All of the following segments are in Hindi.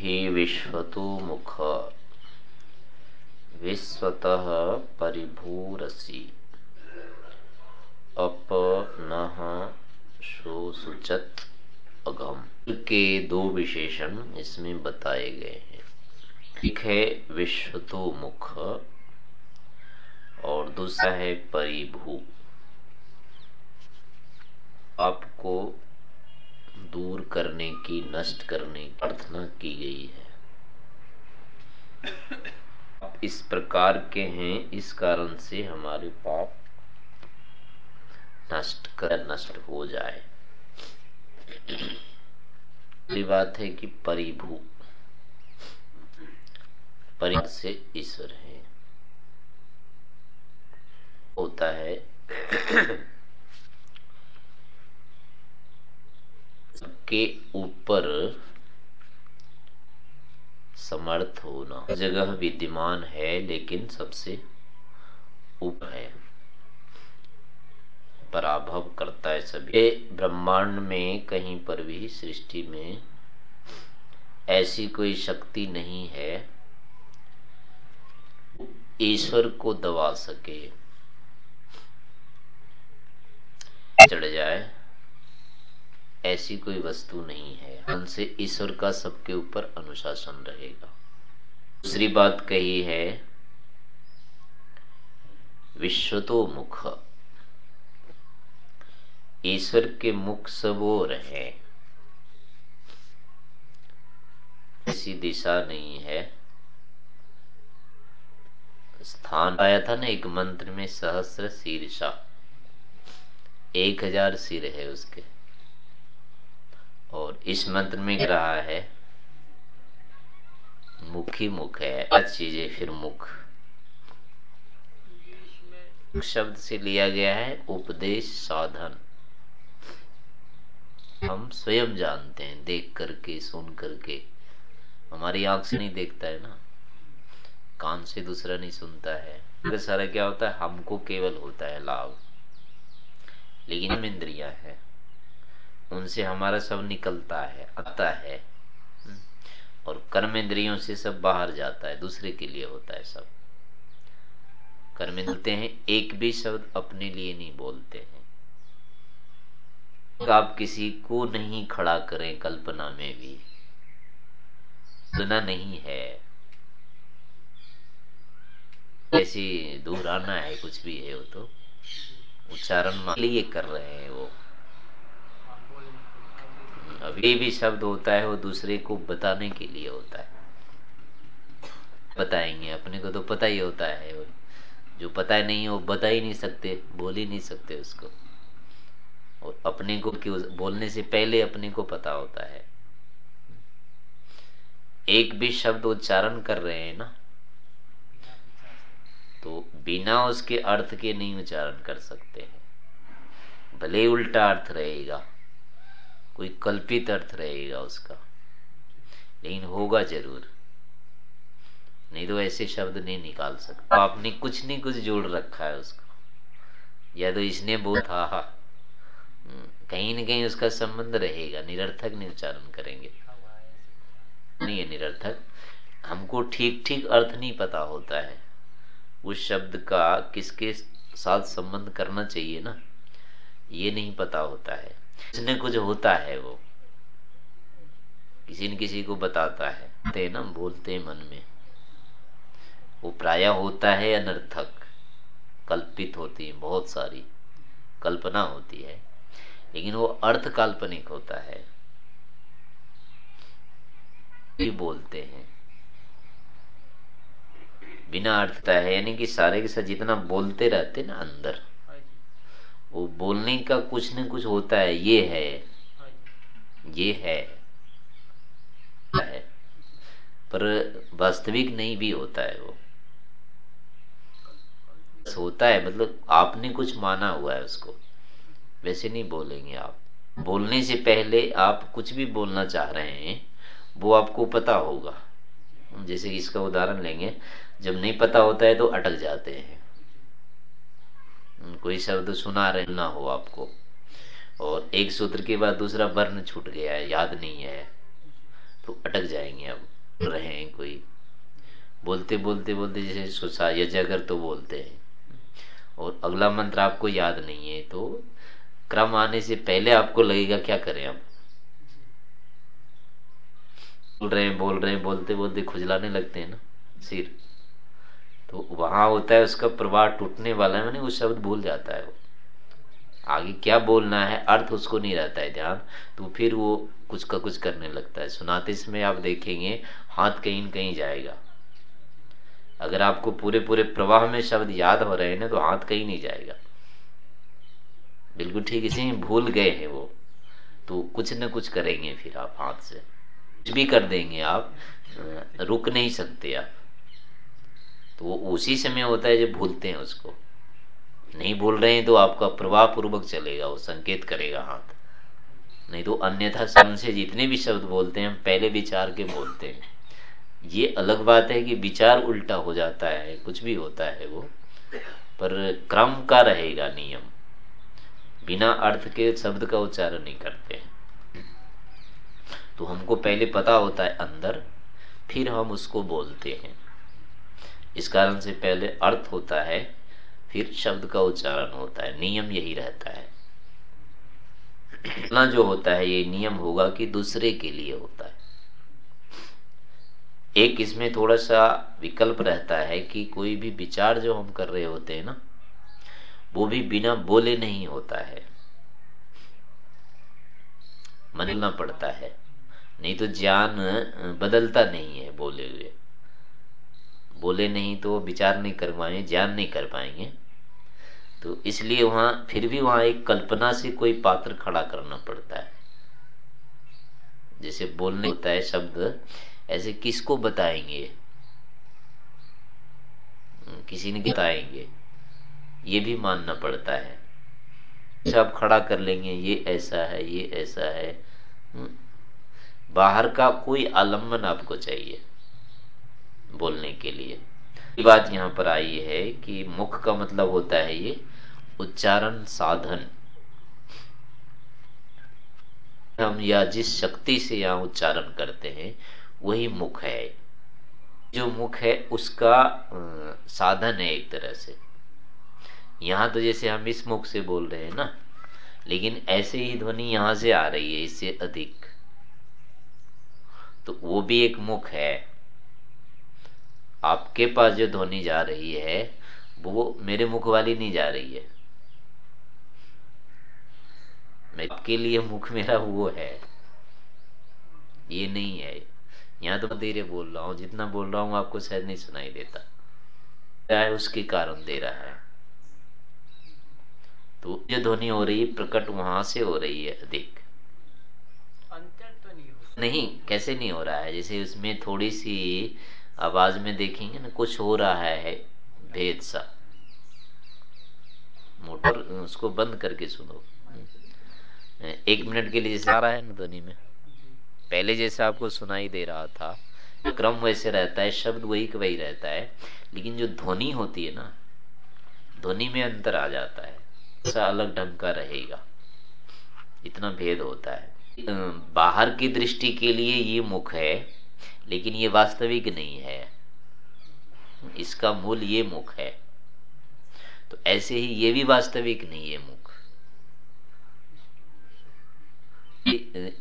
ही विश्वतो मुख। विश्वतः परिभूरसी। सुचत अगम के दो विशेषण इसमें बताए गए हैं। एक है विश्वतो मुख और दूसरा है परिभू। आपको दूर करने की, नष्ट करने की प्रार्थना की गई है। इस प्रकार के हैं, इस कारण से हमारे पाप नष्ट कर, नष्ट हो जाए। बात है कि परिभू परिवार से ईश्वर है। होता है के ऊपर समर्थ होना। जगह विद्यमान है, लेकिन सबसे ऊपर है। पराभव करता है सभी। ब्रह्मांड में कहीं पर भी सृष्टि में ऐसी कोई शक्ति नहीं है, ईश्वर को दबा सके। चढ़ जाए। ऐसी कोई वस्तु नहीं है। उनसे ईश्वर का सबके ऊपर अनुशासन रहेगा। दूसरी बात कही है, विश्वतो मुख। ईश्वर के मुख सब और है। ऐसी दिशा नहीं है। स्थान आया था ना एक मंत्र में, सहस्र शीर्षा। एक हज़ार सिर है उसके। और इस मंत्र में रहा है मुखी मुख है अच्छी चीज़ फिर मुख। शब्द से लिया गया है उपदेश साधन। हम स्वयं जानते हैं देख करके सुन करके। हमारी आँख से नहीं देखता है ना। कान से दूसरा नहीं सुनता है। तो सारा क्या होता है हमको केवल होता है लाभ। लेकिन इंद्रिया है। उनसे हमारा सब निकलता है, आता है। हम्म। और कर्म इंद्रियों से सब बाहर जाता है, दूसरे के लिए होता है सब। कर्म बोलते हैं, एक भी शब्द अपने लिए नहीं बोलते हैं। आप किसी को नहीं खड़ा करें कल्पना में भी। सुना नहीं है। ऐसी दूर आना है, कुछ भी है वो तो। उच्चारण लिए कर रहे हैं वो। अभी भी शब्द होता है वो दूसरे को बताने के लिए होता है। बताएँगे, अपने को तो पता ही होता है जो पता ही नहीं है वो बता ही नहीं सकते, बोल ही नहीं सकते उसको। और अपने को क्यों बोलने से पहले अपने को पता होता है। एक भी शब्द उच्चारण कर रहे हैं ना तो बिना उसके अर्थ के नहीं उच्चारण कर सकते हैं। भले उल्टा अर्थ रहेगा। कोई कल्पित अर्थ रहेगा उसका। लेकिन होगा ज़रूर। नहीं तो ऐसे शब्द नहीं निकाल सकते। आपने कुछ नहीं कुछ जोड़ रखा है उसको। या तो इसने बोला था हा हम्म, कहीं ना कहीं उसका संबंध रहेगा। निरर्थक नहीं उच्चारण करेंगे। नहीं है निरर्थक। हमको ठीक ठीक अर्थ नहीं पता होता है। उस शब्द का किसके साथ संबंध करना चाहिए ना? ये नहीं पता होता है। कुछ न कुछ होता है वो, किसी न किसी को बताता है। ना बोलते मन में। वो प्राय होता है अनर्थक कल्पित होती है, बहुत सारी कल्पना होती है। लेकिन वो अर्थ काल्पनिक होता है। भी बोलते हैं। बिना अर्थता है, यानी कि सारे के साथ जितना बोलते रहते ना, अंदर। वो बोलने का कुछ न कुछ होता है, ये है। ये है। पर वास्तविक नहीं भी होता है वो। होता है मतलब आपने कुछ माना हुआ है उसको। वैसे नहीं बोलेंगे आप। बोलने से पहले आप कुछ भी बोलना चाह रहे हैं, वो आपको पता होगा। जैसे इसका उदाहरण लेंगे, जब नहीं पता होता है तो अटक जाते हैं। कोई शब्द सुना रहे ना हो आपको। और एक सूत्र के बाद दूसरा वर्ण छूट गया है, याद नहीं है तो अटक जाएँगे अब, रहे हैं कोई। बोलते बोलते बोलते जैसे सोचा यजगर तो बोलते हैं। और अगला मंत्र आपको याद नहीं है तो क्रम आने से पहले आपको लगेगा क्या करें अब? बोल रहे हैं, बोल रहे हैं, बोलते बोलते खुजलाने लगते हैं ना, सिर। तो वहाँ होता है उसका प्रवाह टूटने वाला है वो शब्द भूल जाता है वो। आगे क्या बोलना है, अर्थ उसको नहीं रहता है ध्यान तो फिर वो कुछ का कुछ करने लगता है। सुनाते समय आप देखेंगे, हाथ कहीं कहीं जाएगा। अगर आपको पूरे पूरे प्रवाह में शब्द याद हो रहे हैं ना तो हाथ कहीं नहीं जाएगा। बिल्कुल ठीक, इसे भूल गए हैं वो। तो कुछ न कुछ करेंगे फिर आप हाथ से। कुछ भी कर देंगे आप रुक नहीं सकते आप। तो वो उसी समय होता है जब भूलते हैं उसको। नहीं भूल रहे हैं तो आपका प्रवाह पूर्वक चलेगा, वो संकेत करेगा हाथ। नहीं तो अन्यथा सन से जितने भी शब्द बोलते हैं हम पहले विचार के बोलते हैं। ये अलग बात है कि विचार उल्टा हो जाता है, कुछ भी होता है वो, पर क्रम का रहेगा नियम। बिना अर्थ के शब्द का उच्चारण नहीं करते हैं। तो हमको पहले पता होता है अंदर, फिर हम उसको बोलते हैं। इस कारण से पहले अर्थ होता है, फिर शब्द का उच्चारण होता है, नियम यही रहता है। ना जो होता है, ये नियम होगा कि दूसरे के लिए होता है। एक इसमें थोड़ा सा विकल्प रहता है कि कोई भी विचार जो हम कर रहे होते हैं ना, वो भी बिना बोले नहीं होता है। मनना पड़ता है। नहीं तो ज्ञान बदलता नहीं है बोले हुए। बोले नहीं तो विचार नहीं कर पाएँगे, ज्ञान नहीं कर पाएँगे। तो इसलिए वहाँ, फिर भी वहाँ एक कल्पना से कोई पात्र खड़ा करना पड़ता है। जैसे बोलने होता है शब्द, ऐसे किसको बताएँगे? किसी ने बताएँगे। ये भी मानना पड़ता है। आप खड़ा कर लेंगे, ये ऐसा है, ये ऐसा है। हम्म। बाहर का कोई आलंबन आपको चाहिए। बोलने के लिए। बात यहाँ पर आई है कि मुख का मतलब होता है ये उच्चारण साधन। हम या जिस शक्ति से यहाँ उच्चारण करते हैं, वही मुख है। जो मुख है, उसका साधन है एक तरह से। यहाँ तो जैसे हम इस मुख से बोल रहे हैं ना, लेकिन ऐसे ही ध्वनि यहाँ से आ रही है, इससे अधिक। तो वो भी एक मुख है। आपके पास जो ध्वनि जा रही है वो मेरे मुख वाली नहीं जा रही है। आपके लिए मुख मेरा वो है। ये नहीं है। यहाँ तो धीरे बोल रहा हूँ। जितना बोल रहा हूँ आपको शायद नहीं सुनाई देता। क्या है उसके कारण दे रहा है? तो जो ध्वनि हो रही है प्रकट वहाँ से हो रही है अधिक अंतर तो नहीं हो नहीं कैसे नहीं हो रहा है? जैसे उसमें थोड़ी सी आवाज़ में देखेंगे ना, कुछ हो रहा है भेद सा। मोटर उसको बंद करके सुनो। एक मिनट के लिए जैसे आ रहा है ना ध्वनि में। पहले जैसे आपको सुनाई दे रहा था, क्रम वैसे रहता है, शब्द वही का वही रहता है, लेकिन जो ध्वनि होती है ना, ध्वनि में अंतर आ जाता है। ऐसा अलग ढंग का रहेगा। इतना भेद होता है। बाहर की दृष्टि के लिए ये मुख है लेकिन ये वास्तविक नहीं है। इसका मूल ये मुख है। तो ऐसे ही ये भी वास्तविक नहीं है मुख।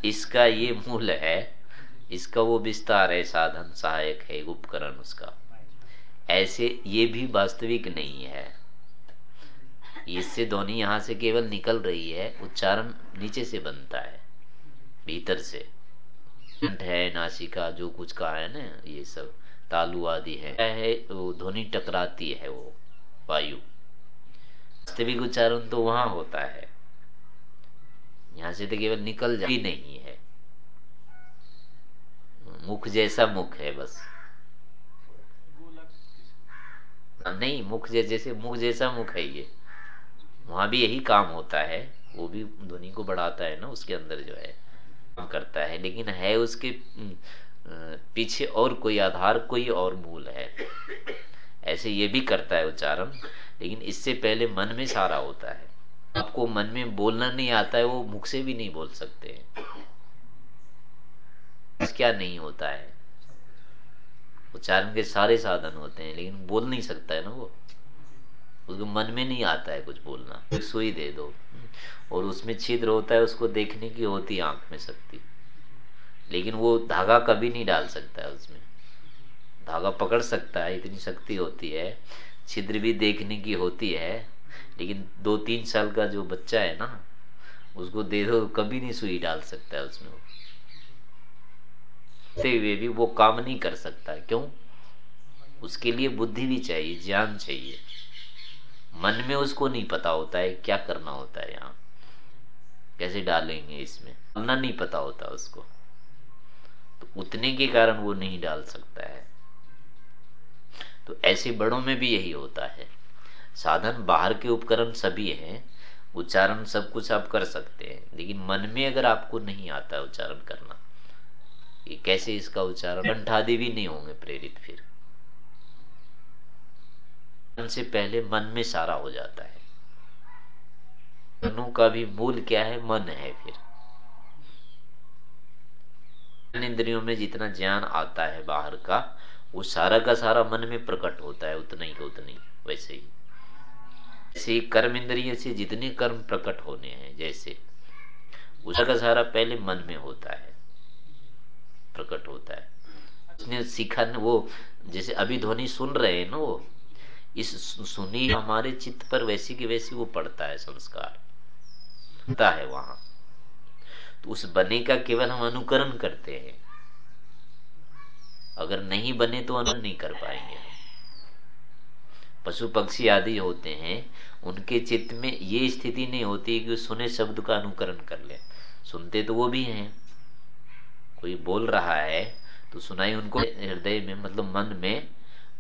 इसका ये मूल है, इसका वो विस्तार है, साधन सहायक है, उपकरण उसका। ऐसे ये भी वास्तविक नहीं है। इससे ध्वनि यहाँ से केवल निकल रही है, उच्चारण नीचे से बनता है, भीतर से। है नासिका जो कुछ का है ना, ये सब, तालु आदि है। वो ध्वनि टकराती है वो, वायु। वास्तविक उच्चारण तो वहाँ होता है। यहाँ से तो केवल निकल जा नहीं है। मुख जैसा मुख है बस। नहीं, मुख जैसे मुख जैसा मुख है ये। वहाँ भी यही काम होता है। वो भी ध्वनि को बढ़ाता है ना, उसके अंदर जो है। करता है, लेकिन है उसके पीछे और कोई आधार, कोई और मूल है। ऐसे ये भी करता है उच्चारण, लेकिन इससे पहले मन में सारा होता है। आपको मन में बोलना नहीं आता है, वो मुख से भी नहीं बोल सकते। क्या नहीं होता है। उच्चारण के सारे साधन होते हैं, लेकिन बोल नहीं सकता है ना वो। उसको मन में नहीं आता है कुछ बोलना एक सुई दे दो। और उसमें छिद्र होता है, उसको देखने की होती आँख में शक्ति। लेकिन वो धागा कभी नहीं डाल सकता है उसमें। धागा पकड़ सकता है, इतनी शक्ति होती है। छिद्र भी देखने की होती है, लेकिन दो तीन साल का जो बच्चा है ना, उसको दे दो, कभी नहीं सुई डाल सकता है उसमें हुए भी वो काम नहीं कर सकता, क्यों? उसके लिए बुद्धि भी चाहिए, ज्ञान चाहिए। मन में उसको नहीं पता होता है क्या करना होता है यहाँ। कैसे डालेंगे इसमें? ना नहीं पता होता उसको। तो उतने के कारण वो नहीं डाल सकता है। तो ऐसे बड़ों में भी यही होता है। साधन बाहर के उपकरण सभी हैं। उच्चारण सब कुछ आप कर सकते हैं। लेकिन मन में अगर आपको नहीं आता उच्चारण करना कि कैसे इसका उच्चारण? कंठादि भी नहीं होंगे प्रेरित फिर। से पहले मन में सारा हो जाता है। मनों का भी मूल क्या है? मन है फिर। इंद्रियों में जितना ज्ञान आता है बाहर का, वो सारा का सारा मन में प्रकट होता है, उतना ही उतना ही, वैसे ही। जैसे कर्म इंद्रिय से जितने कर्म प्रकट होने हैं, जैसे उसका का सारा पहले मन में होता है, प्रकट होता है। उसने सीखा वो, जैसे अभी ध्वनि सुन रहे हैं ना वो इस सुनी हमारे चित्त पर वैसी की वैसी वो पड़ता है संस्कार। होता है वहाँ। तो उस बने का केवल हम अनुकरण करते हैं। अगर नहीं बने तो अनुकरण नहीं कर पाएँगे। पशु पक्षी आदि होते हैं, उनके चित्त में ये स्थिति नहीं होती कि सुने शब्द का अनुकरण कर ले। सुनते तो वो भी हैं। कोई बोल रहा है तो सुनाई उनको हृदय में मतलब मन में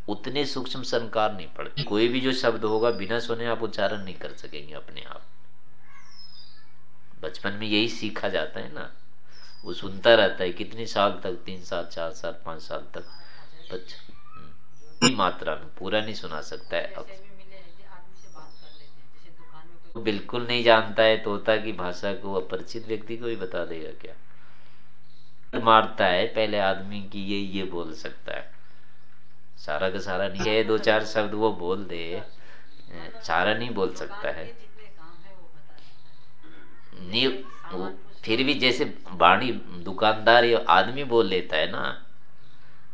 उतने सूक्ष्म संकार नहीं पड़ते कोई भी जो शब्द होगा बिना सुने आप उच्चारण नहीं कर सकेंगे अपने आप। बचपन में यही सीखा जाता है ना। वो सुनता रहता है कितने साल तक? तीन साल चार साल पाँच साल तक। बच्चा हम्म, मात्रा में पूरा नहीं सुना सकता है। अब बिल्कुल नहीं जानता है तोता की भाषा को अपरिचित व्यक्ति को भी बता देगा क्या? मारता है पहले आदमी की ये ये बोल सकता है। सारा का सारा नहीं है, दो चार शब्द वो बोल दे। सारा नहीं बोल सकता है। नहीं, वो फिर भी जैसे बाणी दुकानदार या आदमी बोल लेता है ना,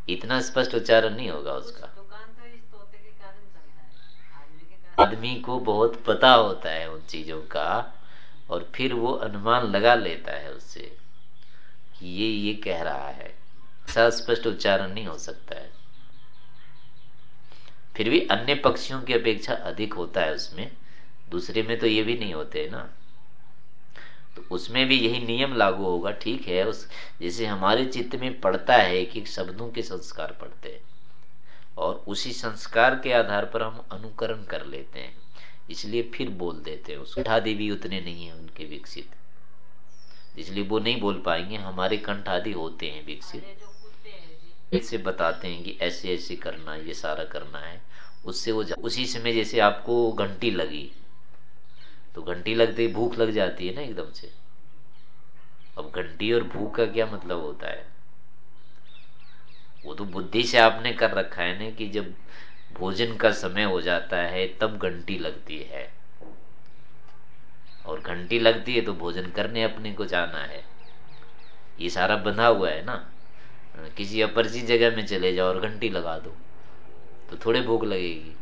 इतना स्पष्ट उच्चारण नहीं होगा उसका। आदमी को बहुत पता होता है उन चीज़ों का, और फिर वो अनुमान लगा लेता है उससे कि ये ये कह रहा है। ऐसा स्पष्ट उच्चारण नहीं हो सकता है। फिर भी अन्य पक्षियों की अपेक्षा अधिक होता है उसमें। दूसरे में तो ये भी नहीं होते है ना। तो उसमें भी यही नियम लागू होगा, ठीक है, उस, जैसे हमारे चित्त में पड़ता है कि शब्दों के संस्कार पड़ते हैं। और उसी संस्कार के आधार पर हम अनुकरण कर लेते हैं। इसलिए फिर बोल देते हैं उसको आदि भी उतने नहीं है उनके विकसित। इसलिए वो नहीं बोल पाएँगे, हमारे कंठ आदि होते हैं विकसित। इससे बताते हैं कि ऐसे ऐसे करना ये सारा करना है। उससे वो उसी समय जैसे आपको घंटी लगी तो घंटी लगते ही भूख लग जाती है ना एकदम से। अब घंटी और भूख का क्या मतलब होता है? वो तो बुद्धि से आपने कर रखा है ना कि जब भोजन का समय हो जाता है, तब घंटी लगती है। और घंटी लगती है तो भोजन करने अपने को जाना है। ये सारा बंधा हुआ है ना? किसी अपरिचित जगह में चले जाओ और घंटी लगा दो तो थोड़े भूख लगेगी।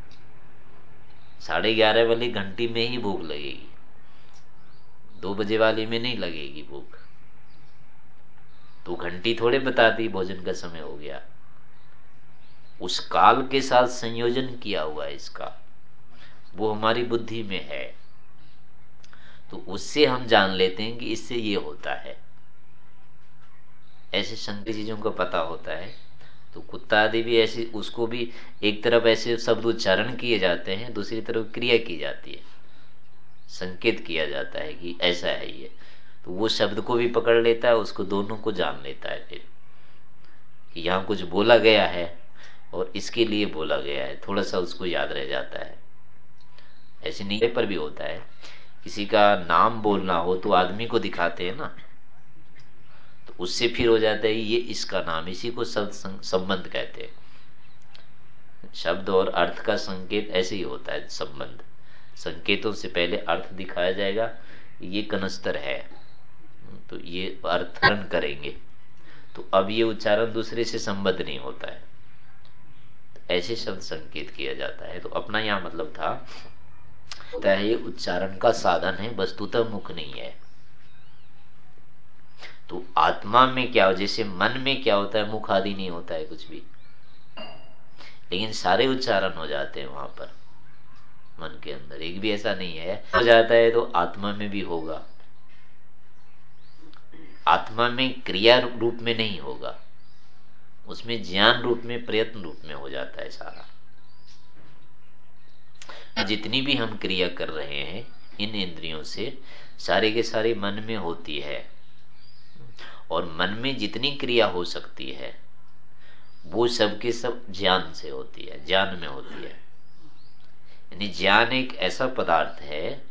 साढ़े ग्यारह वाली घंटी में ही भूख लगेगी। दो बजे वाली में नहीं लगेगी भूख। तो घंटी थोड़े बताती, भोजन का समय हो गया। उस काल के साथ संयोजन किया हुआ है इसका। वो हमारी बुद्धि में है। तो उससे हम जान लेते हैं कि इससे ये होता है। ऐसे संकेत चीज़ों का पता होता है। तो कुत्ता आदि भी ऐसे, उसको भी एक तरफ़ ऐसे शब्द उच्चारण किए जाते हैं, दूसरी तरफ़ क्रिया की जाती है। संकेत किया जाता है कि ऐसा है ये। तो वो शब्द को भी पकड़ लेता है, उसको दोनों को जान लेता है फिर। कि यहाँ कुछ बोला गया है और इसके लिए बोला गया है। थोड़ा सा उसको याद रह जाता है। ऐसे नहीं पर भी होता है। किसी का नाम बोलना हो तो आदमी को दिखाते हैं ना। तो तो उससे फिर हो जाता है ये इसका नाम, इसी को संबंध कहते हैं। शब्द और अर्थ का संकेत ऐसे ही होता है, संबंध। संकेतों से पहले अर्थ दिखाया जाएगा, ये कनस्तर है तो ये अर्थरण करेंगे। तो अब ये उच्चारण दूसरे से संबद्ध नहीं होता है। ऐसे शब्द संकेत किया जाता है। तो अपना यहाँ मतलब था ये उच्चारण का साधन है, वस्तुतः मुख नहीं है। तो आत्मा में क्या हो, जैसे मन में क्या होता है, मुख आदि नहीं होता है कुछ भी। लेकिन सारे उच्चारण हो जाते हैं वहाँ पर, मन के अंदर। एक भी ऐसा नहीं है। हो जाता है तो आत्मा में भी होगा। आत्मा में क्रिया रूप में नहीं होगा। उसमें ज्ञान रूप में, प्रयत्न रूप में हो जाता है सारा। जितनी भी हम क्रिया कर रहे हैं, इन इंद्रियों से सारे के सारे मन में होती है। और मन में जितनी क्रिया हो सकती है, वो सबके सब ज्ञान से होती है, ज्ञान में होती है। यानी ज्ञान एक ऐसा पदार्थ है,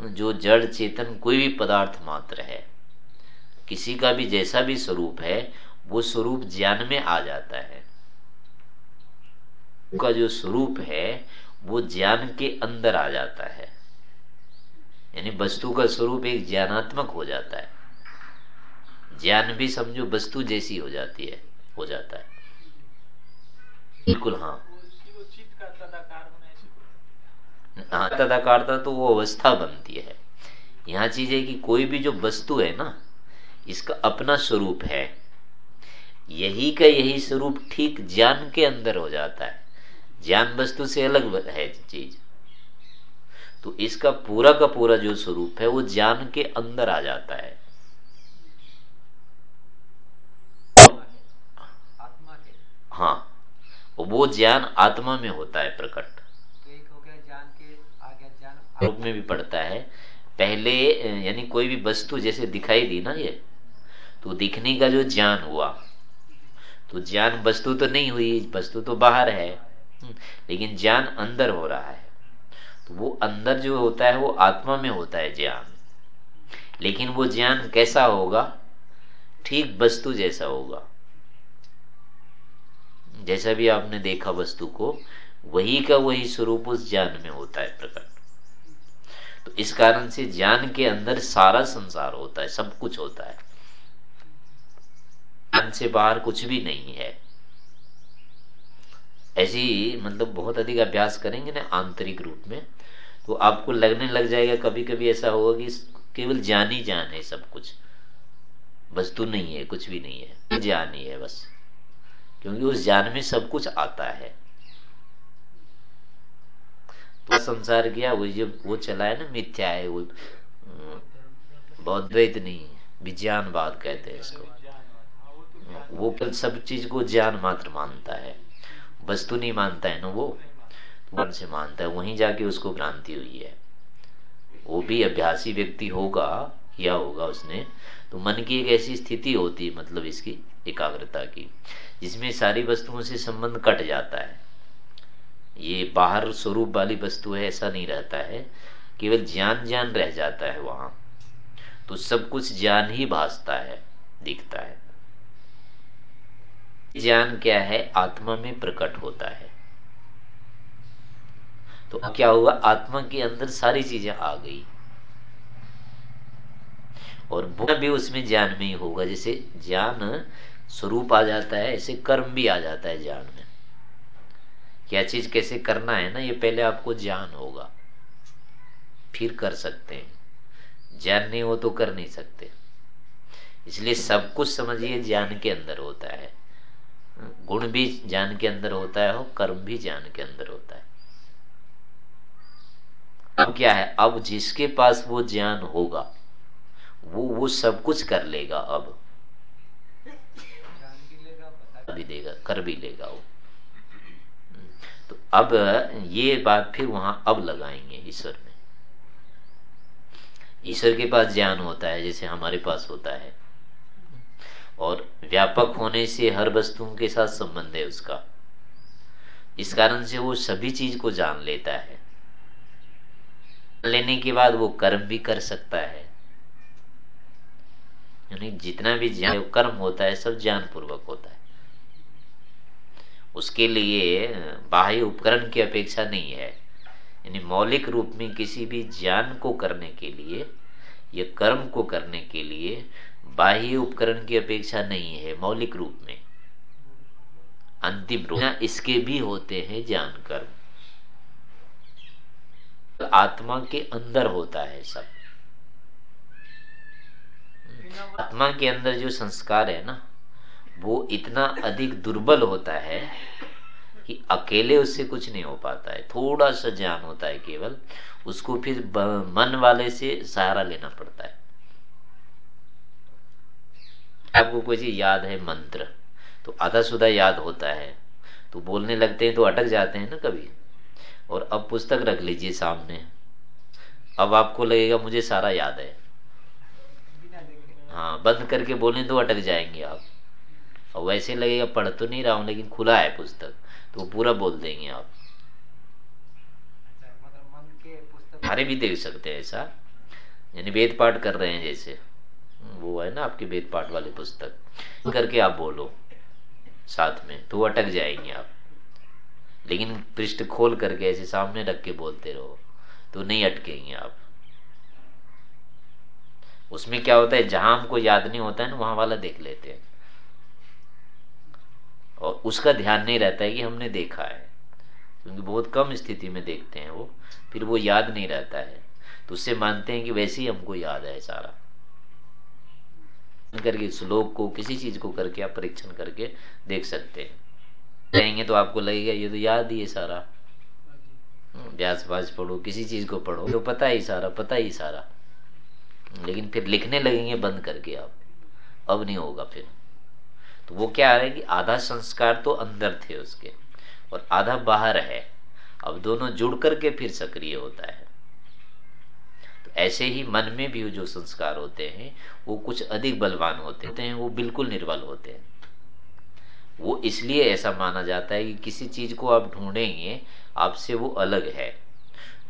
जो जड़ चेतन कोई भी पदार्थ मात्र है, किसी का भी जैसा भी स्वरूप है, वो स्वरूप ज्ञान में आ जाता है। का जो स्वरूप है, वो ज्ञान के अंदर आ जाता है। यानी वस्तु का स्वरूप एक ज्ञानात्मक हो जाता है। ज्ञान भी समझो, वस्तु जैसी हो जाती है, हो जाता है। बिल्कुल हाँ। हाँ तदाकारता तो वो अवस्था बनती है। यहाँ चीज़ है कि कोई भी जो वस्तु है ना, इसका अपना स्वरूप है। यही का यही स्वरूप ठीक ज्ञान के अंदर हो जाता है। ज्ञान वस्तु से अलग है चीज़। तो इसका पूरा का पूरा जो स्वरूप है, वो ज्ञान के अंदर आ जाता है। हाँ वो ज्ञान आत्मा में होता है प्रकट। तो रूप में भी पड़ता है पहले यानी कोई भी वस्तु जैसे दिखाई दी ना ये तो दिखने का जो ज्ञान हुआ तो ज्ञान वस्तु तो नहीं हुई वस्तु तो बाहर है हम्म, लेकिन ज्ञान अंदर हो रहा है। तो वो अंदर जो होता है वो आत्मा में होता है ज्ञान। लेकिन वो ज्ञान कैसा होगा? ठीक वस्तु जैसा होगा। जैसा भी आपने देखा वस्तु को, वही का वही स्वरूप उस ज्ञान में होता है प्रकट। तो इस कारण से ज्ञान के अंदर सारा संसार होता है, सब कुछ होता है। ज्ञान से बाहर कुछ भी नहीं है। ऐसी मतलब बहुत अधिक अभ्यास करेंगे ना आंतरिक रूप में तो आपको लगने लग जाएगा कभी कभी ऐसा होगा कि केवल जान ही जान है सब कुछ। वस्तु नहीं है, कुछ भी नहीं है, ज्ञान ही है बस। क्योंकि उस ज्ञान में सब कुछ आता है। तो संसार किया वो जो वो चला है ना, मिथ्या है, वो बौद्धित नहीं है, विज्ञानवाद कहते हैं इसको। वो कल सब चीज़ को ज्ञान मात्र मानता है। वस्तु नहीं मानता है ना वो मन से मानता है, वहीं जाके उसको भ्रांति हुई है। वो भी अभ्यासी व्यक्ति होगा, किया होगा उसने तो मन की एक ऐसी स्थिति होती है मतलब इसकी एकाग्रता की। जिसमें सारी वस्तुओं से संबंध कट जाता है। ये बाहर स्वरूप वाली वस्तु है, ऐसा नहीं रहता है। केवल ज्ञान ज्ञान रह जाता है वहाँ। तो सब कुछ ज्ञान ही भासता है, दिखता है। ज्ञान क्या है? आत्मा में प्रकट होता है। तो क्या हुआ? आत्मा के अंदर सारी चीज़ें आ गई। और भोग भी उसमें ज्ञान में ही होगा। जैसे ज्ञान स्वरूप आ जाता है, ऐसे कर्म भी आ जाता है ज्ञान में। क्या चीज़ कैसे करना है ना, ये पहले आपको ज्ञान होगा। फिर कर सकते हैं। ज्ञान नहीं हो तो कर नहीं सकते। इसलिए सब कुछ समझिए, ज्ञान के अंदर होता है। गुण भी ज्ञान के अंदर होता है और कर्म भी ज्ञान के अंदर होता है। अब क्या है? अब जिसके पास वो ज्ञान होगा, वो वो सब कुछ कर लेगा अब। भी देगा, कर भी लेगा वो। तो अब ये बात फिर वहाँ अब लगाएँगे ईश्वर में। ईश्वर के पास ज्ञान होता है, जैसे हमारे पास होता है। और व्यापक होने से हर वस्तुओं के साथ संबंध है उसका। इस कारण से वो सभी चीज़ को जान लेता है। लेने के बाद वो कर्म भी कर सकता है। यानी जितना भी ज्ञान कर्म होता है, सब ज्ञान पूर्वक होता है। उसके लिए बाह्य उपकरण की अपेक्षा नहीं है। यानी मौलिक रूप में किसी भी ज्ञान को करने के लिए या कर्म को करने के लिए बाह्य उपकरण की अपेक्षा नहीं है मौलिक रूप में। अंतिम रूप। इसके भी होते हैं ज्ञान कर्म। आत्मा के अंदर होता है सब। आत्मा के अंदर जो संस्कार है ना वो इतना अधिक दुर्बल होता है कि अकेले उससे कुछ नहीं हो पाता है। थोड़ा सा ज्ञान होता है केवल, उसको फिर मन वाले से सहारा लेना पड़ता है। आपको कोई चीज़ याद है, मंत्र तो आधा सुधा याद होता है तो बोलने लगते हैं तो अटक जाते हैं ना कभी। और अब पुस्तक रख लीजिए सामने। अब आपको लगेगा मुझे सारा याद है। हाँ बंद करके बोले तो अटक जाएँगे आप। और वैसे लगेगा पढ़ तो नहीं रहा हूँ लेकिन खुला है पुस्तक तो वो पूरा बोल देंगे आप। हमारे भी देख सकते हैं ऐसा। यानी वेद पाठ कर रहे हैं जैसे। वो है ना आपके वेद पाठ वाले पुस्तक। करके आप बोलो साथ में तो अटक जाएँगे आप। लेकिन पृष्ठ खोल करके ऐसे सामने रख के बोलते रहो तो नहीं अटकेंगे आप। उसमें क्या होता है जहाँ हमको याद नहीं होता है ना वहाँ वाला देख लेते हैं। और उसका ध्यान नहीं रहता है कि हमने देखा है। क्योंकि बहुत कम स्थिति में देखते हैं वो फिर वो याद नहीं रहता है। तो उससे मानते हैं कि वैसे ही हमको याद है सारा। करके श्लोक को किसी चीज़ को करके आप परीक्षण करके देख सकते हैं। कहेंगे तो आपको लगेगा ये तो याद ही है सारा। हम्म, व्यास व्यास पढ़ो किसी चीज़ को पढ़ो तो पता ही सारा पता ही सारा। लेकिन फिर लिखने लगेंगे बंद करके आप। अब नहीं होगा फिर। तो वो क्या है कि आधा संस्कार तो अंदर थे उसके और आधा बाहर है। अब दोनों जुड़ करके फिर सक्रिय होता है। तो ऐसे ही मन में भी जो संस्कार होते हैं, वो कुछ अधिक बलवान होते हैं, वो बिल्कुल निर्बल होते हैं। वो इसलिए ऐसा माना जाता है कि किसी चीज़ को आप ढूंढेंगे, आपसे वो अलग है।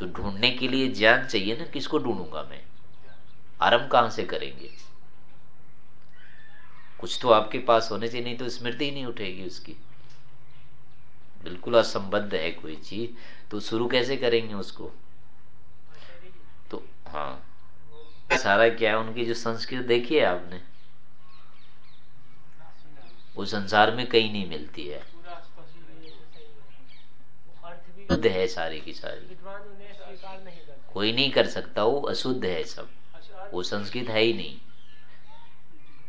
तो ढूँढने के लिए ज्ञान चाहिए ना, किसको ढूंढूँगा मैं? आरंभ कहाँ से करेंगे? कुछ तो आपके पास होने चाहिए, नहीं तो स्मृति नहीं उठेगी उसकी। बिल्कुल असंबद्ध है कोई चीज़। तो शुरू कैसे करेंगे उसको? तो हाँ। सारा क्या है उनकी जो संस्कृत देखी है आपने? वो संसार में कहीं नहीं मिलती है। शुद्ध है सारी की सारी। कोई नहीं कर सकता, वो अशुद्ध है सब। वो संस्कृत है ही नहीं।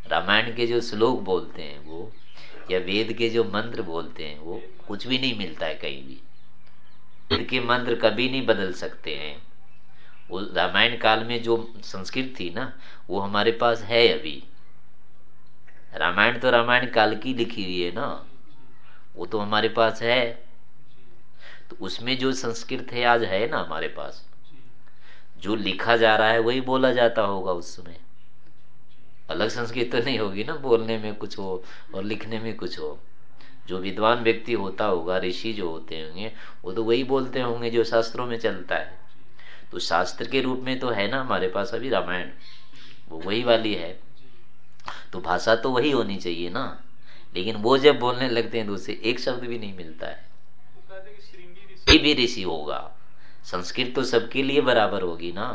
रामायण के जो श्लोक बोलते हैं वो, या वेद के जो मंत्र बोलते हैं वो, कुछ भी नहीं मिलता है कहीं भी। वेद के मंत्र कभी नहीं बदल सकते हैं। वो रामायण काल में जो संस्कृत थी ना, वो हमारे पास है अभी। रामायण तो रामायण काल की लिखी हुई है ना। वो तो हमारे पास है। तो उसमें जो संस्कृत है, आज है ना हमारे पास। जो लिखा जा रहा है, वही बोला जाता होगा उस समय। अलग संस्कृत तो नहीं होगी ना बोलने में कुछ हो और लिखने में कुछ हो जो विद्वान व्यक्ति होता होगा, ऋषि जो होते होंगे, वो तो वही बोलते होंगे जो शास्त्रों में चलता है। तो शास्त्र के रूप में तो है ना हमारे पास अभी रामायण, वो वही वाली है। तो भाषा तो वही होनी चाहिए ना। लेकिन वो जब बोलने लगते हैं तो उसे एक शब्द भी नहीं मिलता है। ये भी ऋषि होगा, संस्कृत तो सबके लिए बराबर होगी ना।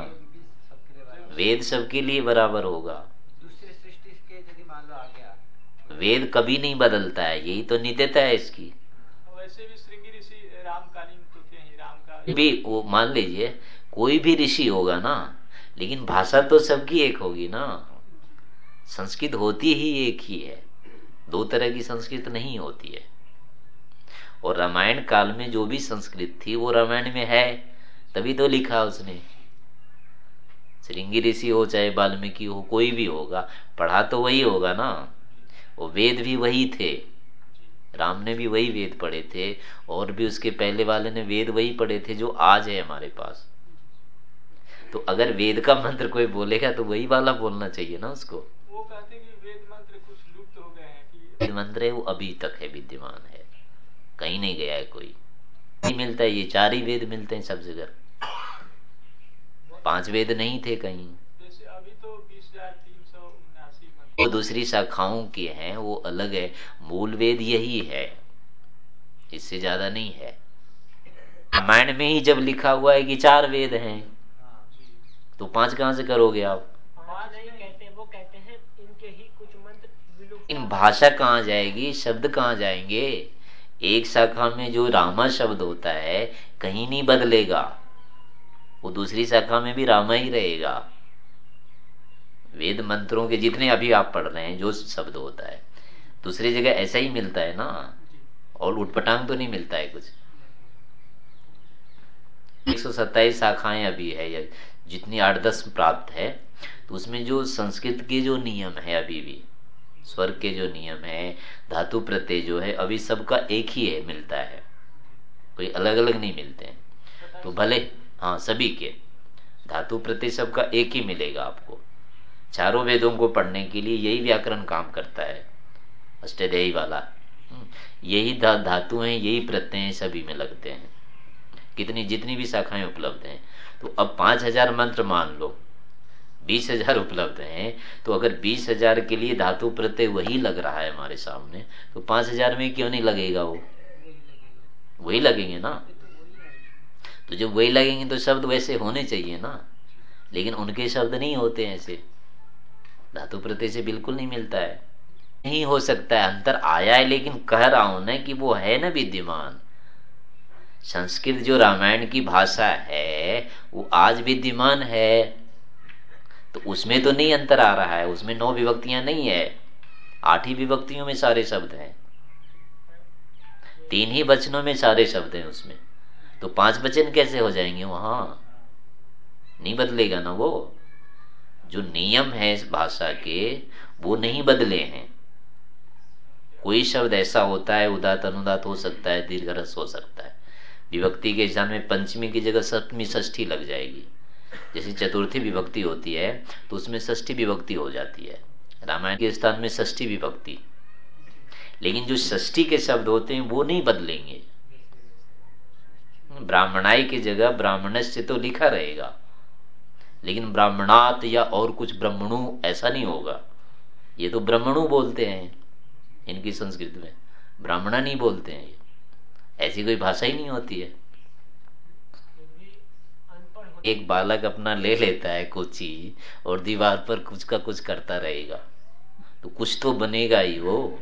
वेद सबके लिए बराबर होगा। वेद कभी नहीं बदलता है यही तो नित्यता है इसकी। वैसे भी श्रृंगी ऋषि रामकालीन तो थे ही राम का भी वो मान लीजिए कोई भी ऋषि होगा ना लेकिन भाषा तो सबकी एक होगी ना। संस्कृत होती ही एक ही है दो तरह की संस्कृत नहीं होती है। और रामायण काल में जो भी संस्कृत थी वो रामायण में है तभी तो लिखा उसने। श्रृंगी ऋषि हो चाहे वाल्मीकि हो कोई भी होगा पढ़ा तो वही होगा ना। वो वेद भी वही थे। राम ने भी वही वेद पढ़े थे और भी उसके पहले वाले ने वेद वही पढ़े थे जो आज है हमारे पास। तो अगर वेद का मंत्र कोई बोलेगा तो वही वाला बोलना चाहिए ना उसको। वो कहते हैं कि वेद मंत्र कुछ लुप्त हो गए हैं कि वेद मंत्र है वो अभी तक है विद्यमान है। कहीं नहीं गया है कोई। नहीं मिलता है ये चार ही वेद मिलते हैं सब जगह। पाँच वेद नहीं थे कहीं। जैसे अभी तो बीस हज़ार वो दूसरी शाखाओं की हैं, वो अलग है। मूल वेद यही है। इससे ज़्यादा नहीं है। रामायण में ही जब लिखा हुआ है कि चार वेद हैं तो पाँच कहाँ से करोगे आप? इन भाषा कहाँ जाएगी? शब्द कहाँ जाएँगे? एक शाखा में जो रामा शब्द होता है, कहीं नहीं बदलेगा। वो दूसरी शाखा में भी रामा ही रहेगा। वेद मंत्रों के जितने अभी आप पढ़ रहे हैं, जो शब्द होता है, दूसरी जगह ऐसा ही मिलता है ना? और उठपटांग तो नहीं मिलता है कुछ। एक सौ सत्ताईस शाखाएँ अभी है जितनी आठ दस प्राप्त है तो उसमें जो संस्कृत के जो नियम है अभी भी, स्वर के जो नियम है, धातु प्रत्यय जो है, अभी सबका एक ही है, मिलता है। कोई अलग अलग नहीं मिलते हैं। तो भले हाँ सभी के, धातु प्रत्यय सबका एक ही मिलेगा आपको। चारों वेदों को पढ़ने के लिए यही व्याकरण काम करता है। अष्टदेही वाला। हम्म, यही धा, धातु हैं यही प्रत्यय सभी में लगते हैं। कितनी जितनी भी शाखाएँ उपलब्ध हैं। तो अब पाँच हज़ार मंत्र मान लो। बीस हज़ार उपलब्ध हैं तो अगर बीस हज़ार के लिए धातु प्रत्यय वही लग रहा है हमारे सामने तो पाँच हज़ार में क्यों नहीं लगेगा वो? वही लगेंगे ना। तो जब वही लगेंगे तो शब्द वैसे होने चाहिए ना। लेकिन उनके शब्द नहीं होते ऐसे। धातु प्रत्यय से बिल्कुल नहीं मिलता है। नहीं हो सकता है, अंतर आया है, लेकिन कह रहा हूँ ना कि वो है ना विद्यमान। संस्कृत जो रामायण की भाषा है, वो आज विद्यमान है। तो उसमें तो नहीं अंतर आ रहा है, उसमें नौ विभक्तियाँ नहीं है। आठ ही विभक्तियों में सारे शब्द हैं। तीन ही वचनों में सारे शब्द हैं उसमें। तो पाँच वचन कैसे हो जाएँगे वहाँ? नहीं बदलेगा ना वो? जो नियम है इस भाषा के, वो नहीं बदले हैं। कोई शब्द ऐसा होता है, उदात अनुदात हो सकता है दीर्घ रस हो सकता है। विभक्ति के स्थान में पंचमी की जगह सप्तमी षष्ठी लग जाएगी। जैसे चतुर्थी विभक्ति होती है तो उसमें षष्ठी विभक्ति हो जाती है। रामायण के स्थान में षष्ठी विभक्ति। लेकिन जो षष्ठी के शब्द होते हैं, वो नहीं बदलेंगे। ब्राह्मणाई की जगह ब्राह्मण से तो लिखा रहेगा। लेकिन ब्राह्मणात या और कुछ ब्रह्मणु, ऐसा नहीं होगा। ये तो ब्रह्मणु बोलते हैं, इनकी संस्कृत में। ब्राह्मणा नहीं बोलते हैं ऐसी कोई भाषा ही नहीं होती है। एक बालक अपना ले लेता है कोची और दीवार पर कुछ का कुछ करता रहेगा। तो कुछ तो बनेगा ही वो।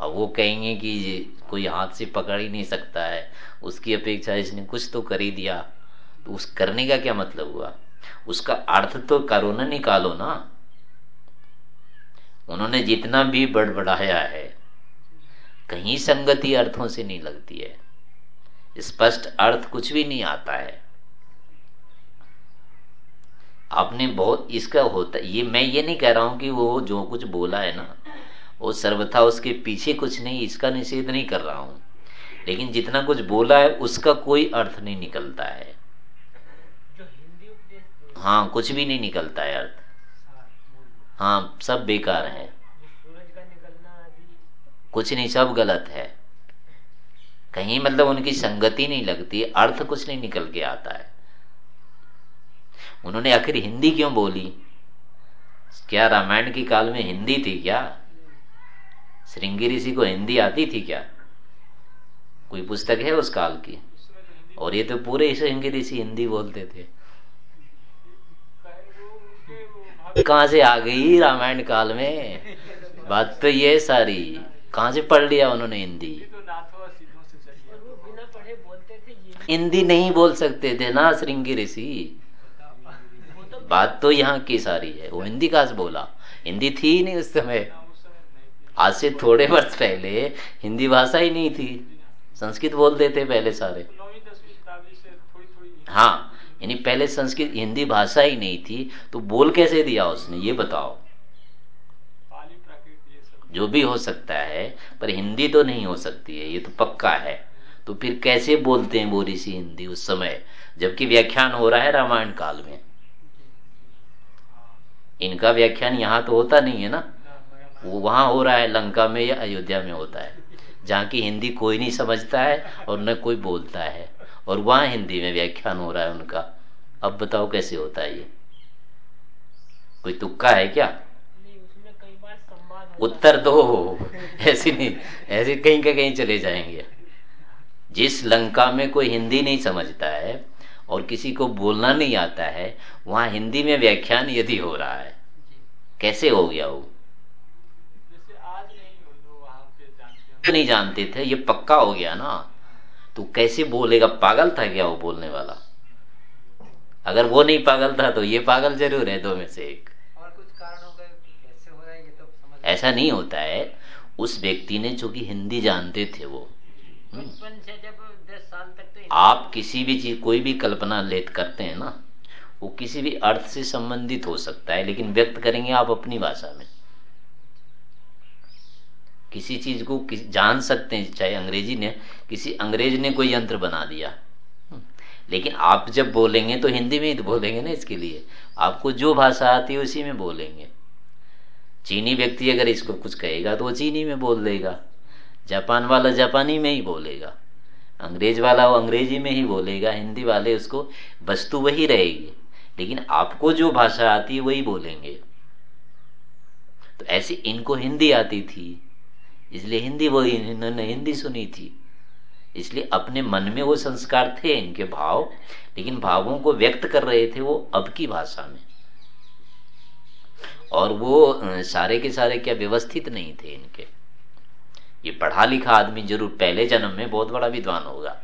अब वो कहेंगे कि कोई हाथ से पकड़ ही नहीं सकता है। उसकी अपेक्षा इसने कुछ तो कर ही दिया। तो उस करने का क्या मतलब हुआ? उसका अर्थ तो करो ना, निकालो ना। उन्होंने जितना भी बड़बड़ाया है, कहीं संगति अर्थों से नहीं लगती है। स्पष्ट अर्थ कुछ भी नहीं आता है। आपने बहुत, इसका होता, ये मैं ये नहीं कह रहा हूँ कि वो जो कुछ बोला है ना, वो सर्वथा उसके पीछे कुछ नहीं, इसका निषेध नहीं कर रहा हूँ। लेकिन जितना कुछ बोला है, उसका कोई अर्थ नहीं निकलता है। हाँ कुछ भी नहीं निकलता है अर्थ हाँ सब बेकार है। कुछ नहीं, सब गलत है। कहीं मतलब उनकी संगति नहीं लगती, अर्थ कुछ नहीं निकल के आता है। उन्होंने आखिर हिंदी क्यों बोली? क्या रामायण के काल में हिंदी थी क्या? श्रृंगी ऋषि को हिंदी आती थी क्या? कोई पुस्तक है उस काल की? और ये तो पूरे श्रृंगी ऋषि हिंदी बोलते थे। कहाँ से आ गई रामायण काल में? बात तो ये सारी। कहाँ से पढ़ लिया उन्होंने हिंदी? हिंदी नहीं बोल सकते थे ना श्रृंगी ऋषि। बात तो यहाँ की सारी है। वो हिंदी से बोला। हिंदी थी ही नहीं उस समय। आज से थोड़े वर्ष पहले हिंदी भाषा ही नहीं थी। संस्कृत बोलते थे पहले सारे। हाँ। यानी पहले संस्कृत हिंदी भाषा ही नहीं थी तो बोल कैसे दिया उसने? ये बताओ। जो भी हो सकता है पर हिंदी तो नहीं हो सकती है ये तो पक्का है। तो फिर कैसे बोलते हैं वो ऋषि हिंदी उस समय? जबकि व्याख्यान हो रहा है रामायण काल में। इनका व्याख्यान यहाँ तो होता नहीं है ना? वो वहाँ हो रहा है लंका में या अयोध्या में होता है जहाँ की हिंदी कोई नहीं समझता है और न कोई बोलता है। और वहाँ हिंदी में व्याख्यान हो रहा है उनका। अब बताओ कैसे होता है ये? कोई तुक्का है क्या? उत्तर दो। हो ऐसी नहीं ऐसे कहीं का कहीं चले जाएँगे। जिस लंका में कोई हिंदी नहीं समझता है और किसी को बोलना नहीं आता है वहाँ हिंदी में व्याख्यान यदि हो रहा है कैसे हो गया वो? नहीं जानते थे ये पक्का हो गया ना? तो कैसे बोलेगा? पागल था क्या वो बोलने वाला? अगर वो नहीं पागल था तो ये पागल ज़रूर है दो में से एक। और कुछ कारण हो रहा तो समझ ऐसा नहीं होता है। उस व्यक्ति ने चूँकि हिंदी जानते थे वो। हम्म। से जब दस साल तक तो आप किसी भी चीज़ कोई भी कल्पना लेत करते हैं ना वो किसी भी अर्थ से संबंधित हो सकता है लेकिन व्यक्त करेंगे आप अपनी भाषा में। किसी चीज़ को किस, जान सकते हैं चाहे अंग्रेज़ी ने किसी अंग्रेज़ ने कोई यंत्र बना दिया। लेकिन आप जब बोलेंगे तो हिंदी में ही तो बोलेंगे ना इसके लिए। आपको जो भाषा आती है उसी में बोलेंगे। चीनी व्यक्ति अगर इसको कुछ कहेगा तो वो चीनी में बोल देगा। जापान वाला जापानी में ही बोलेगा। अंग्रेज़ वाला वो अंग्रेज़ी में ही बोलेगा। हिंदी वाले उसको वस्तु वही रहेगी। लेकिन आपको जो भाषा आती है वही बोलेंगे। तो ऐसे इनको हिंदी आती थी। इसलिए हिंदी वो इन्होंने हिंदी सुनी थी। इसलिए अपने मन में वो संस्कार थे, इनके भाव, लेकिन भावों को व्यक्त कर रहे थे वो अब की भाषा में। और वो सारे के सारे क्या व्यवस्थित नहीं थे इनके। ये पढ़ा लिखा आदमी ज़रूर पहले जन्म में बहुत बड़ा विद्वान होगा।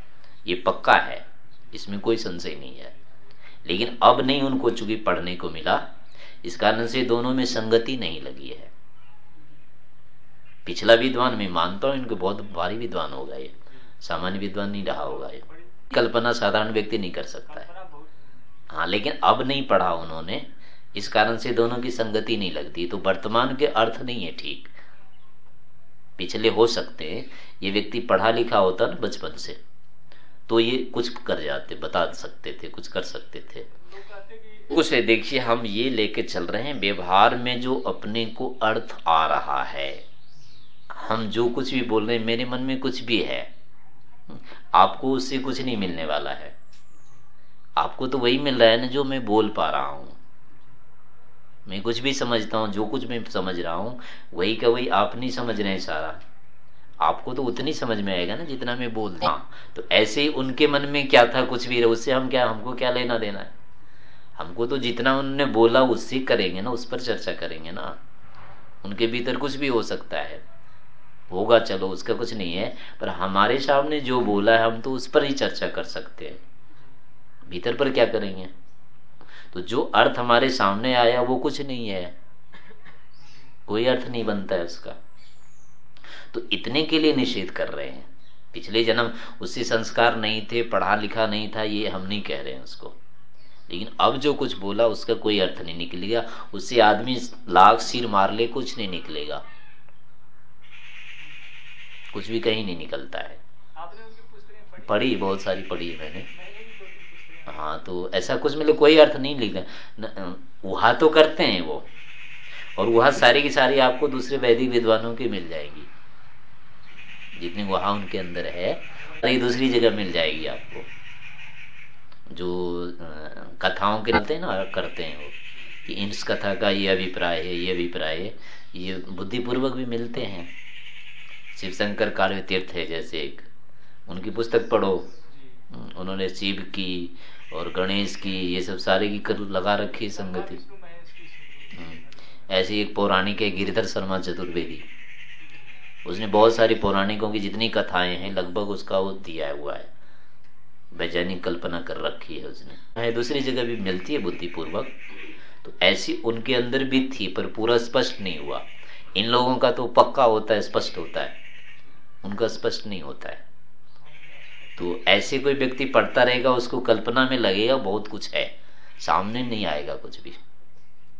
ये पक्का है, इसमें कोई संशय नहीं है। लेकिन अब नहीं उनको चूँकि पढ़ने को मिला, इस कारण से दोनों में संगति नहीं लगी है। पिछला विद्वान, मैं मानता हूँ, इनके बहुत भारी विद्वान होगा ये। सामान्य विद्वान नहीं रहा होगा ये। कल्पना साधारण व्यक्ति नहीं कर सकता है। हाँ लेकिन अब नहीं पढ़ा उन्होंने। इस कारण से दोनों की संगति नहीं लगती। तो वर्तमान के अर्थ नहीं है ठीक। पिछले हो सकते हैं। ये व्यक्ति पढ़ा लिखा होता ना बचपन से। तो ये कुछ कर जाते बता सकते थे कुछ कर सकते थे। कुछ देखिए हम ये लेके चल रहे हैं व्यवहार में जो अपने को अर्थ आ रहा है। हम जो कुछ भी बोल रहे हैं मेरे मन में कुछ भी है। आपको उससे कुछ नहीं मिलने वाला है। आपको तो वही मिल रहा है ना जो मैं बोल पा रहा हूँ। मैं कुछ भी समझता हूँ, जो कुछ मैं समझ रहा हूँ, वही का वही आप नहीं समझ रहे सारा। आपको तो उतनी समझ में आएगा ना जितना मैं बोल हाँ। तो ऐसे ही उनके मन में क्या था कुछ भी उससे हम क्या, हमको क्या लेना देना है? हमको तो जितना उन्होंने बोला, उससे करेंगे ना, उस पर चर्चा करेंगे ना। उनके भीतर कुछ भी हो सकता है। होगा, चलो, उसका कुछ नहीं है, पर हमारे सामने जो बोला है, हम तो उस पर ही चर्चा कर सकते हैं। भीतर पर क्या करेंगे? तो जो अर्थ हमारे सामने आया, वो कुछ नहीं है। कोई अर्थ नहीं बनता है उसका। तो इतने के लिए निषेध कर रहे हैं। पिछले जन्म उससे संस्कार नहीं थे, पढ़ा लिखा नहीं था, ये हम नहीं कह रहे हैं उसको। लेकिन अब जो कुछ बोला, उसका कोई अर्थ नहीं निकलेगा। उससे आदमी लाख सिर मार ले, कुछ नहीं निकलेगा। कुछ भी कहीं नहीं निकलता है। पढ़ी? बहुत सारी पढ़ी है मैंने। हाँ तो ऐसा कुछ मतलब कोई अर्थ नहीं लिखा वहा तो करते हैं वो। और वह सारी की सारी आपको दूसरे वैदिक विद्वानों की मिल जाएगी। जितनी वहाँ उनके अंदर है सारी दूसरी जगह मिल जाएगी आपको। जो कथाओं के रहते हैं ना करते हैं वो कि इस कथा का ये अभिप्राय है ये अभिप्राय है ये बुद्धिपूर्वक भी मिलते हैं। शिवशंकर काव्य तीर्थ है जैसे एक। उनकी पुस्तक पढ़ो। उन्होंने शिव की और गणेश की, ये सब सारे की कर लगा रखी संगति। ऐसी एक पौराणिक है गिरिधर शर्मा चतुर्वेदी। उसने बहुत सारी पौराणिकों की जितनी कथाएँ हैं, लगभग उसका वो दिया हुआ है। वैज्ञानिक कल्पना कर रखी है उसने। है दूसरी जगह भी मिलती है बुद्धिपूर्वक तो ऐसी उनके अंदर भी थी, पर पूरा स्पष्ट नहीं हुआ। इन लोगों का तो पक्का होता है, स्पष्ट होता है। उनका स्पष्ट नहीं होता है। तो ऐसे कोई व्यक्ति पढ़ता रहेगा, उसको कल्पना में लगेगा बहुत कुछ है। सामने नहीं आएगा कुछ भी।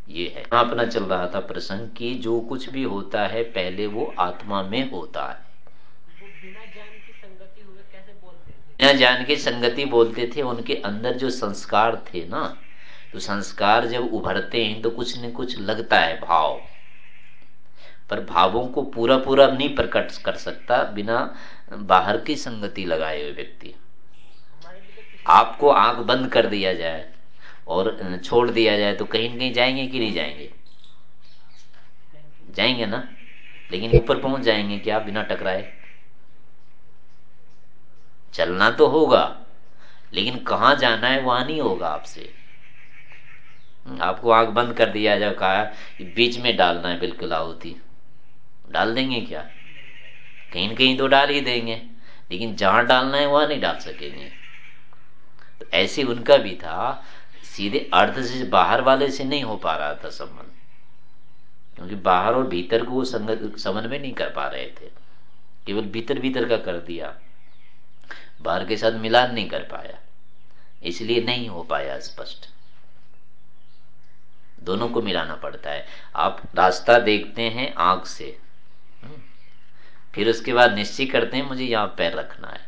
ये है। अपना चल रहा था प्रसंग कि जो कुछ भी होता है, पहले वो आत्मा में होता है। बिना जान की संगति बोलते थे, उनके अंदर जो संस्कार थे ना तो संस्कार जब उभरते हैं तो कुछ न कुछ लगता है भाव। पर भावों को पूरा पूरा नहीं प्रकट कर सकता बिना बाहर की संगति लगाए हुए व्यक्ति। आपको आँख बंद कर दिया जाए और छोड़ दिया जाए तो कहीं कहीं जाएँगे कि नहीं जाएँगे? जाएँगे ना? लेकिन ऊपर पहुँच जाएँगे क्या बिना टकराए? चलना तो होगा, लेकिन कहाँ जाना है वहाँ नहीं होगा आपसे। आपको आँख बंद कर दिया जाए, कहा बीच में डालना है बिल्कुल आहुति। डाल देंगे क्या? कहीं कहीं तो डाल ही देंगे। लेकिन जहाँ डालना है, वहाँ नहीं डाल सकेंगे। तो ऐसे उनका भी था, सीधे अर्थ से बाहर वाले से नहीं हो पा रहा था संबंध। क्योंकि बाहर और भीतर को वो समन्वय नहीं कर पा रहे थे। केवल भीतर भीतर का कर दिया। बाहर के साथ मिलान नहीं कर पाया। इसलिए नहीं हो पाया स्पष्ट। दोनों को मिलाना पड़ता है। आप रास्ता देखते हैं आँख से। फिर उसके बाद निश्चय करते हैं, मुझे यहाँ पैर रखना है।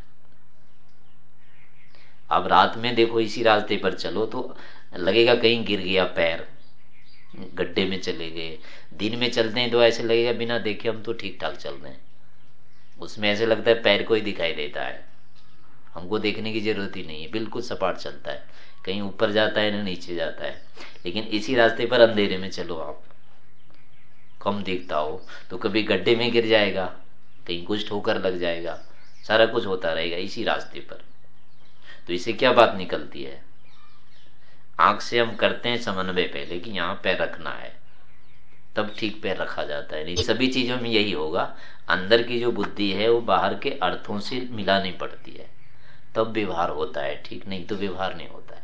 अब रात में देखो, इसी रास्ते पर चलो तो लगेगा कहीं गिर गया पैर। गड्ढे में चले गए। दिन में चलते हैं तो ऐसे लगेगा, बिना देखे हम तो ठीक ठाक चल रहे हैं। उसमें ऐसे लगता है पैर को ही दिखाई देता है। हमको देखने की ज़रूरत ही नहीं है, बिल्कुल सपाट चलता है। कहीं ऊपर जाता है ना नीचे जाता है। लेकिन इसी रास्ते पर अंधेरे में चलो आप। कम दिखता हो तो कभी गड्ढे में गिर जाएगा। कहीं कुछ ठोकर लग जाएगा। सारा कुछ होता रहेगा इसी रास्ते पर। तो इसे क्या बात निकलती है? आँख से हम करते हैं समन्वय पहले कि यहाँ पैर रखना है। तब ठीक पैर रखा जाता है। नहीं सभी चीज़ों में यही होगा। अंदर की जो बुद्धि है, वो बाहर के अर्थों से मिलानी पड़ती है। तब व्यवहार होता है, ठीक नहीं तो व्यवहार नहीं होता है।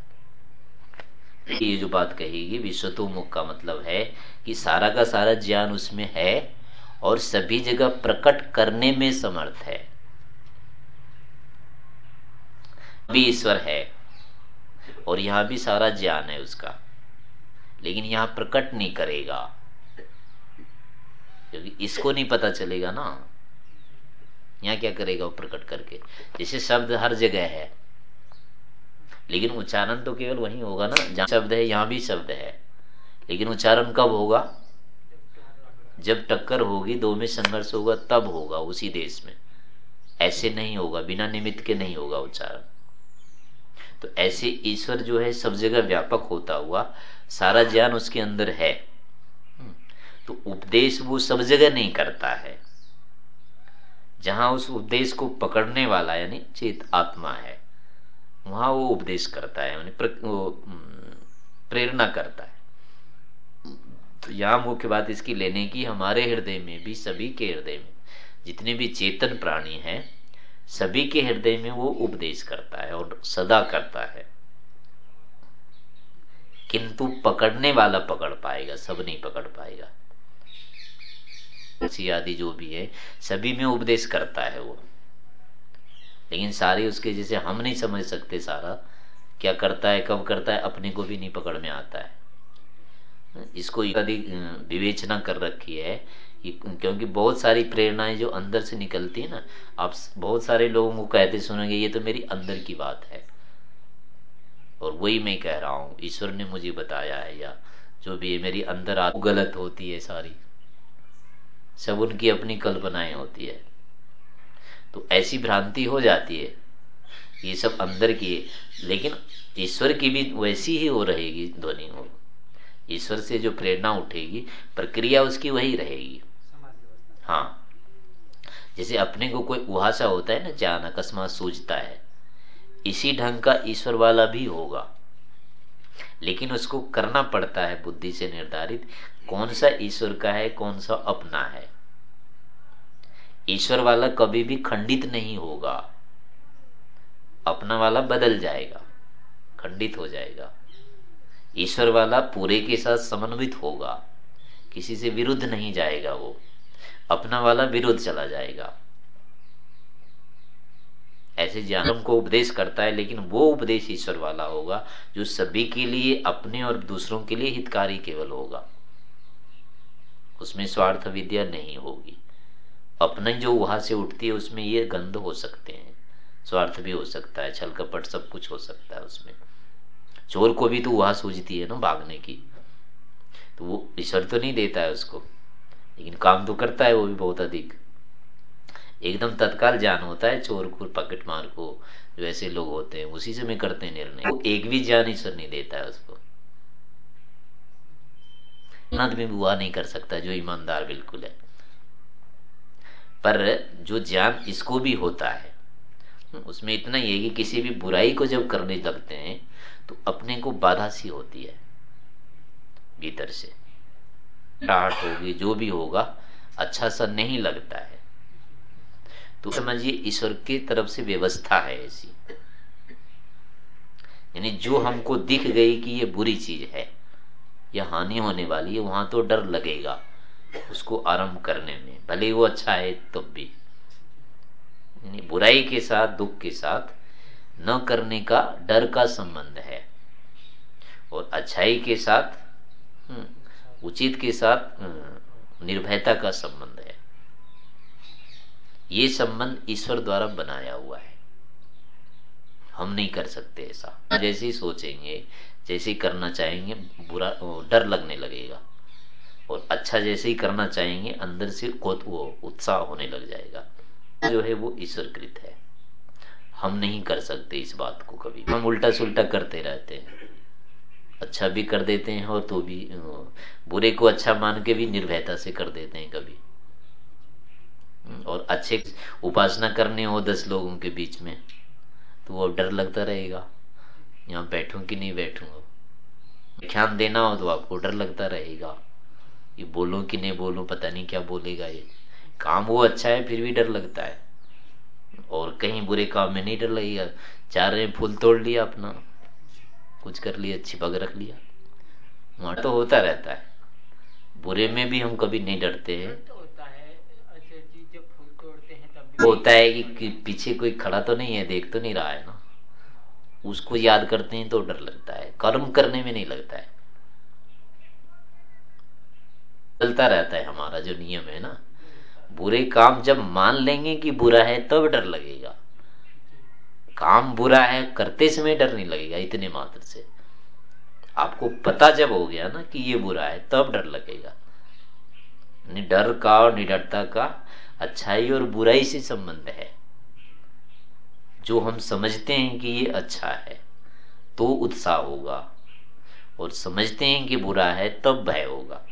ये जो बात कहेगी विश्वतोमुख का मतलब है कि सारा का सारा ज्ञान उसमें है और सभी जगह प्रकट करने में समर्थ है। भी ईश्वर है और यहाँ भी सारा ज्ञान है उसका, लेकिन यहाँ प्रकट नहीं करेगा। क्योंकि इसको नहीं पता चलेगा ना। यहाँ क्या करेगा वो प्रकट करके? जैसे शब्द हर जगह है, लेकिन उच्चारण तो केवल वही होगा ना। जहाँ शब्द है, यहाँ भी शब्द है, लेकिन उच्चारण कब होगा? जब टक्कर होगी, दो में संघर्ष होगा, तब होगा उसी देश में। ऐसे नहीं होगा, बिना निमित्त के नहीं होगा उच्चारण। तो ऐसे ईश्वर जो है, सब जगह व्यापक होता हुआ, सारा ज्ञान उसके अंदर है। तो उपदेश वो सब जगह नहीं करता है। जहाँ उस उपदेश को पकड़ने वाला, यानी चेत आत्मा है, वहाँ वो उपदेश करता है प्रेरणा करता है। तो यहाँ मुख्य बात इसकी लेने की, हमारे हृदय में भी, सभी के हृदय में, जितने भी चेतन प्राणी हैं, सभी के हृदय में वो उपदेश करता है और सदा करता है। किंतु पकड़ने वाला पकड़ पाएगा, सब नहीं पकड़ पाएगा। आदि जो भी है, सभी में उपदेश करता है वो। लेकिन सारे उसके जैसे हम नहीं समझ सकते सारा, क्या करता है, कब करता है, अपने को भी नहीं पकड़ में आता है। इसको विवेचना कर रखी है क्योंकि बहुत सारी प्रेरणाएँ जो अंदर से निकलती है ना, आप बहुत सारे लोगों को कहते सुनेंगे, ये तो मेरी अंदर की बात है। और वही मैं कह रहा हूँ, ईश्वर ने मुझे बताया है या जो भी है, मेरी अंदर आ, गलत होती है सारी। सब उनकी अपनी कल्पनाएँ होती है। तो ऐसी भ्रांति हो जाती है, ये सब अंदर की है, लेकिन ईश्वर की भी वैसी ही हो रहेगी ध्वनि हो ईश्वर से जो प्रेरणा उठेगी, प्रक्रिया उसकी वही रहेगी। हाँ। जैसे अपने को कोई उहासा होता है ना, जान, अकस्मात सूझता है, इसी ढंग का ईश्वर वाला भी होगा। लेकिन उसको करना पड़ता है बुद्धि से निर्धारित, कौन सा ईश्वर का है, कौन सा अपना है। ईश्वर वाला कभी भी खंडित नहीं होगा। अपना वाला बदल जाएगा, खंडित हो जाएगा। ईश्वर वाला पूरे के साथ समन्वित होगा। किसी से विरुद्ध नहीं जाएगा वो। अपना वाला विरुद्ध चला जाएगा। ऐसे ज्ञान को उपदेश करता है, लेकिन वो उपदेश ईश्वर वाला होगा, जो सभी के लिए, अपने और दूसरों के लिए हितकारी केवल होगा। उसमें स्वार्थ विद्या नहीं होगी। अपने जो वहाँ से उठती है, उसमें ये गंध हो सकते हैं। स्वार्थ भी हो सकता है छल कपट सब कुछ हो सकता है उसमें। चोर को भी तो वहाँ सूझती है ना भागने की। तो वो ईश्वर तो नहीं देता है उसको, लेकिन काम तो करता है वो भी बहुत अधिक। एकदम तत्काल ज्ञान होता है चोर को पकेट मार को, जो ऐसे लोग होते हैं, उसी से में करते हैं निर्णय। वो एक भी ज्ञान ईश्वर नहीं देता है उसको। आदमी बुआ नहीं कर सकता, जो ईमानदार बिल्कुल है। पर जो ज्ञान इसको भी होता है, उसमें इतना ही है कि किसी भी बुराई को जब करने लगते हैं तो अपने को बाधा सी होती है भीतर से। टाट होगी, जो भी होगा अच्छा सा नहीं लगता है। तो समझिए, ईश्वर की तरफ़ से व्यवस्था है ऐसी। यानी जो हमको दिख गई कि ये बुरी चीज़ है, या हानि होने वाली है, वहाँ तो डर लगेगा उसको आरंभ करने में। भले वो अच्छा है, तब भी। यानी बुराई के साथ, दुख के साथ न करने का डर का संबंध है। और अच्छाई के साथ हम्म, उचित के साथ हम्म, निर्भयता का संबंध है। ये संबंध ईश्वर द्वारा बनाया हुआ है। हम नहीं कर सकते ऐसा। जैसे ही सोचेंगे जैसे ही करना चाहेंगे बुरा डर लगने लगेगा। और अच्छा जैसे ही करना चाहेंगे अंदर से खुद वो उत्साह होने लग जाएगा। जो है वो ईश्वरकृत है। हम नहीं कर सकते इस बात को कभी। हम उल्टा सुल्टा करते रहते हैं। अच्छा भी कर देते हैं और तो भी बुरे को अच्छा मान के भी निर्भयता से कर देते हैं कभी। और अच्छे उपासना करने हो दस लोगों के बीच में तो वो डर लगता रहेगा। यहाँ बैठूं कि नहीं बैठूँगा ध्यान देना हो तो आपको डर लगता रहेगा। ये बोलूँ कि नहीं बोलूँ, पता नहीं क्या बोलेगा ये। काम वो अच्छा है, फिर भी डर लगता है। और कहीं बुरे काम में नहीं डर लगेगा चार रहे फूल तोड़ लिया अपना। कुछ कर लिया अच्छी पग रख लिया। वहाँ तो होता रहता है। बुरे में भी हम कभी नहीं डरते हैं। होता है कि, कि पीछे कोई खड़ा तो नहीं है देख तो नहीं रहा है ना। उसको याद करते हैं तो डर लगता है। कर्म करने में नहीं लगता है। चलता रहता है हमारा जो नियम है ना। बुरे काम जब मान लेंगे कि बुरा है, तब तो डर लगेगा। काम बुरा है, करते समय डर नहीं लगेगा, इतने मात्र से। आपको पता जब हो गया ना कि ये बुरा है, तब तो डर लगेगा। डर का और निडरता का अच्छाई और बुराई से संबंध है। जो हम समझते हैं कि ये अच्छा है तो उत्साह होगा। और समझते हैं कि बुरा है, तब भय होगा।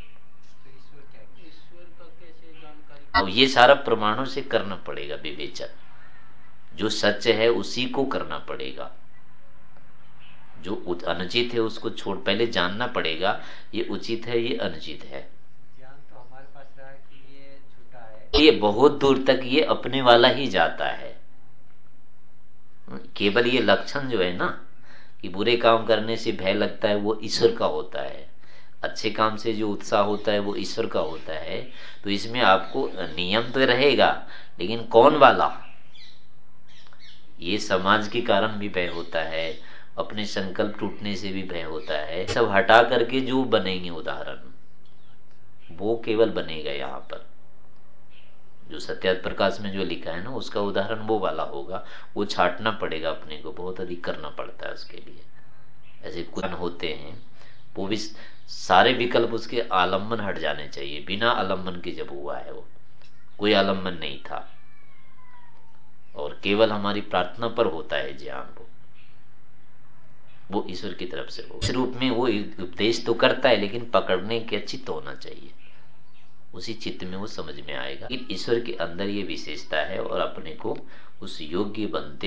अब ये सारा प्रमाणों से करना पड़ेगा विवेचन। जो सच है उसी को करना पड़ेगा। जो अनुचित है उसको छोड़ पहले जानना पड़ेगा ये उचित है ये अनुचित है। ज्ञान तो हमारे पास ये है। ये बहुत दूर तक ये अपने वाला ही जाता है। केवल ये लक्षण जो है ना कि बुरे काम करने से भय लगता है वो ईश्वर का होता है। अच्छे काम से जो उत्साह होता है, वो ईश्वर का होता है तो इसमें आपको नियम तो रहेगा, लेकिन कौन वाला? ये समाज के कारण भी भय होता है, अपने संकल्प टूटने से भी भय होता है। सब हटा करके जो बनेंगे उदाहरण, वो केवल बनेगा यहाँ पर। जो सत्यात प्रकाश में जो लिखा है ना, उसका उदाहरण वो वाला होगा। वो छाटना पड़ेगा अपने को, बहुत अधिक करना पड़ता है उसके लिए। ऐसे कुछ होते हैं। वो भी सारे विकल्प उसके आलंबन हट जाने चाहिए। बिना आलंबन के जब हुआ है वो, कोई आलंबन नहीं था। और केवल हमारी प्रार्थना पर होता है ज्ञान वो। वो ईश्वर की तरफ़ से हो इस रूप में वो उपदेश तो करता है, लेकिन पकड़ने के चित्त होना चाहिए। उसी चित्त में वो समझ में आएगा ईश्वर के अंदर ये विशेषता है और अपने को उस योग्य बनते